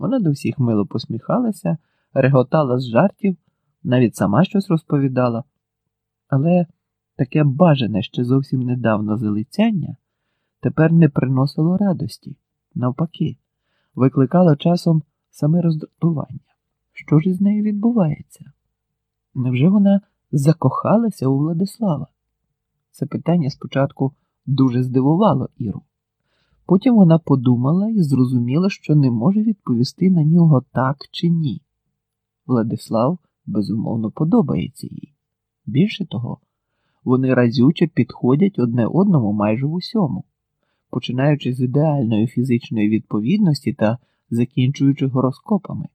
Вона до всіх мило посміхалася, реготала з жартів, навіть сама щось розповідала. Але таке бажане ще зовсім недавно залицяння тепер не приносило радості, навпаки, викликало часом саме роздратування. Що ж із нею відбувається? Невже вона закохалася у Владислава? Це питання спочатку дуже здивувало Іру. Потім вона подумала і зрозуміла, що не може відповісти на нього так чи ні. Владислав безумовно подобається їй. Більше того, вони разюче підходять одне одному майже в усьому, починаючи з ідеальної фізичної відповідності та закінчуючи гороскопами,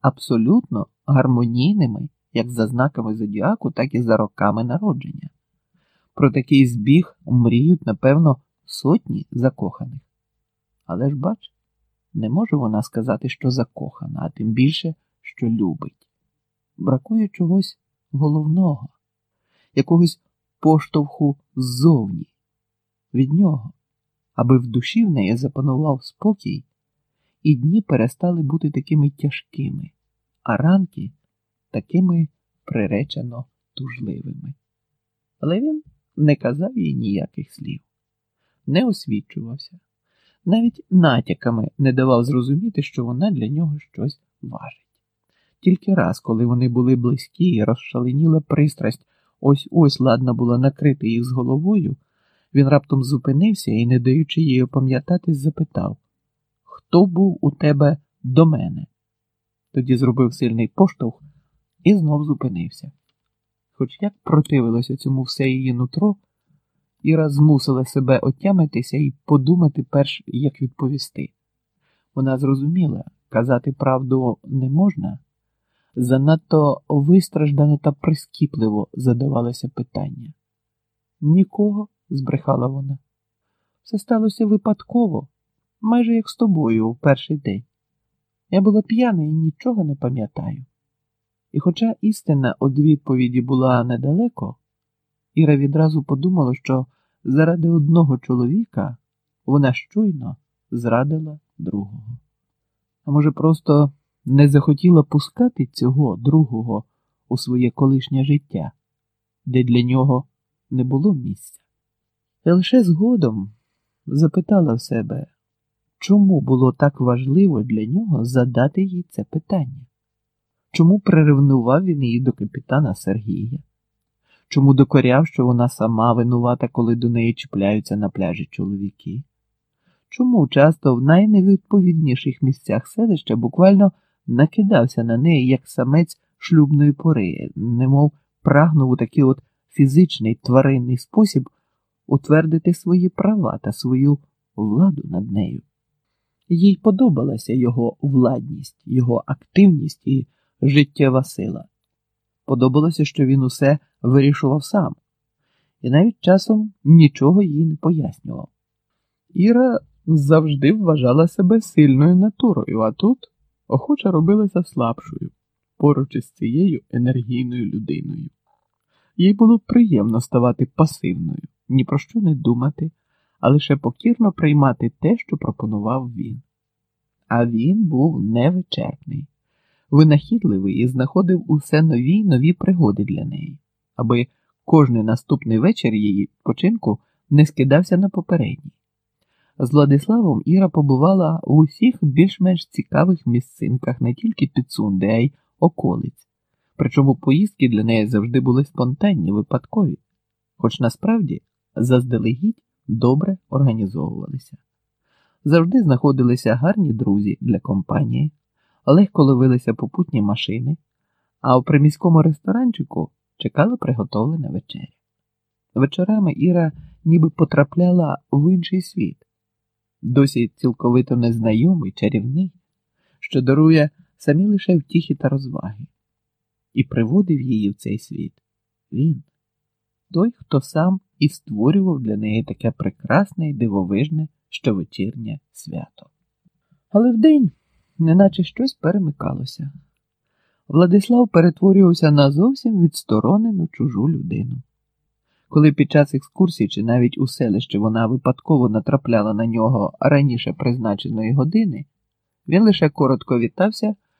абсолютно гармонійними як за знаками зодіаку, так і за роками народження. Про такий збіг мріють, напевно, сотні закоханих. Але ж бач, не може вона сказати, що закохана, а тим більше, що любить. Бракує чогось головного, якогось поштовху ззовні, від нього, аби в душі в неї запанував спокій, і дні перестали бути такими тяжкими, а ранки такими приречено тужливими. Але він не казав їй ніяких слів, не освічувався, навіть натяками не давав зрозуміти, що вона для нього щось важить. Тільки раз, коли вони були близькі і розшаленіла пристрасть, ось ось ладна була накрити їх з головою, він раптом зупинився і, не даючи їй опам'ятатись, запитав Хто був у тебе до мене? Тоді зробив сильний поштовх і знов зупинився. Хоч як противилося цьому все її нутро, Іра змусила себе отямитися і подумати перш, як відповісти. Вона зрозуміла, казати правду не можна, занадто вистраждано та прискіпливо задавалося питання. Нікого, збрехала вона. Все сталося випадково, майже як з тобою у перший день. Я була п'яна і нічого не пам'ятаю. І хоча істина від відповіді була недалеко, Іра відразу подумала, що заради одного чоловіка вона щойно зрадила другого. А може, просто не захотіла пускати цього другого у своє колишнє життя, де для нього не було місця. І лише згодом запитала в себе, чому було так важливо для нього задати їй це питання. Чому приревнував він її до капітана Сергія? Чому докоряв, що вона сама винувата, коли до неї чіпляються на пляжі чоловіки? Чому часто в найневідповідніших місцях селища буквально накидався на неї як самець шлюбної пори, немов прагнув у такий от фізичний тваринний спосіб утвердити свої права та свою владу над нею? Їй подобалася його владність, його активність і життєва сила. Подобалося, що він усе вирішував сам, і навіть часом нічого їй не пояснював. Іра завжди вважала себе сильною натурою, а тут охоче робилася слабшою поруч із цією енергійною людиною. Їй було приємно ставати пасивною, ні про що не думати, а лише покірно приймати те, що пропонував він. А він був невичерпний винахідливий і знаходив усе нові й нові пригоди для неї, аби кожний наступний вечір її починку не скидався на попередній. З Владиславом Іра побувала в усіх більш-менш цікавих місцинках не тільки Підсунди, а й околиць, причому поїздки для неї завжди були спонтанні, випадкові, хоч насправді заздалегідь добре організовувалися. Завжди знаходилися гарні друзі для компанії легко ловилися попутні машини, а у приміському ресторанчику чекала приготовлена вечеря. Вечорами Іра ніби потрапляла в інший світ, досі цілковито незнайомий, чарівний, що дарує самі лише втіхи та розваги, і приводив її в цей світ він, той, хто сам і створював для неї таке прекрасне і дивовижне щовечірнє свято. Але вдень неначе щось перемикалося. Владислав перетворювався на зовсім відсторонену чужу людину. Коли під час екскурсії чи навіть у селищі вона випадково натрапляла на нього раніше призначеної години, Він лише коротко вітався